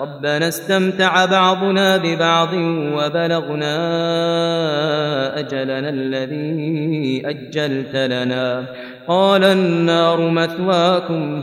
ربنا استمتع بعضنا ببعض وبلغنا أجلنا الذي أجلت لنا. قال النار مثواكم.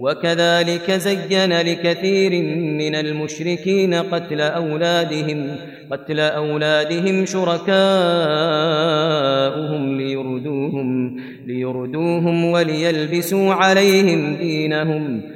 وكذلك زين لكثير من المشركين قتل أولادهم قتل أولادهم شركاؤهم ليردوهم ليردوهم وليلبسوا عليهم دينهم.